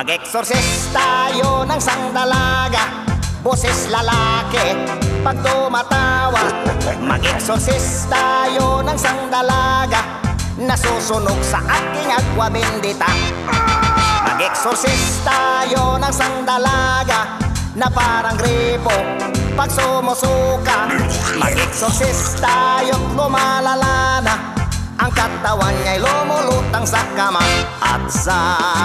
Mag-exorcist tayo ng sangdalaga Boses lalaki pag tumatawa. Mag-exorcist tayo ng sangdalaga Nasusunog sa aking agwa bendita Mag-exorcist tayo ng sangdalaga Na parang gripo pag sumusuka. Mag-exorcist tayo't lumalala na Ang katawan niya'y lumulutang sa kama At sa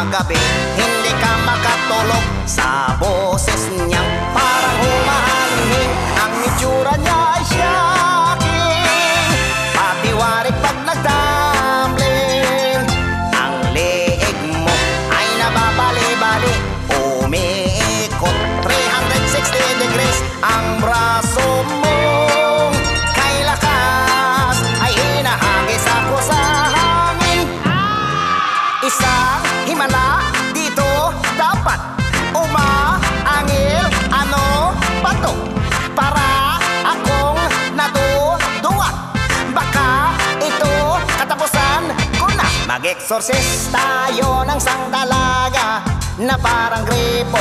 gabi. Hindi ka makatulog Sa boses niyang parang humahangin. Ang itsura niya ay shocking. Patiwarik pag nagtumbling Ang leeg mo ay nababali-bali. Umiikot 360 degrees Ang Mag-exorcist tayo ng sangdalaga Na parang gripo.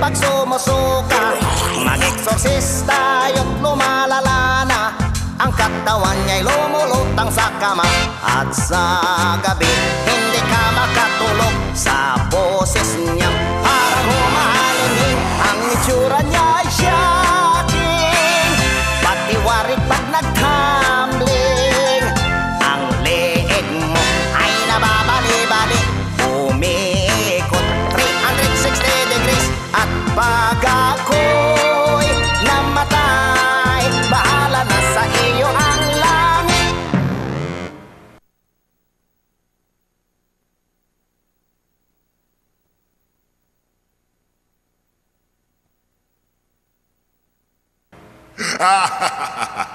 Pag sumusuka Mag-exorcist tayo't lumalala na Ang katawan niya'y lumulutang sa kama At sa gabi. Hindi ka makatulog Sa ha ha ha ha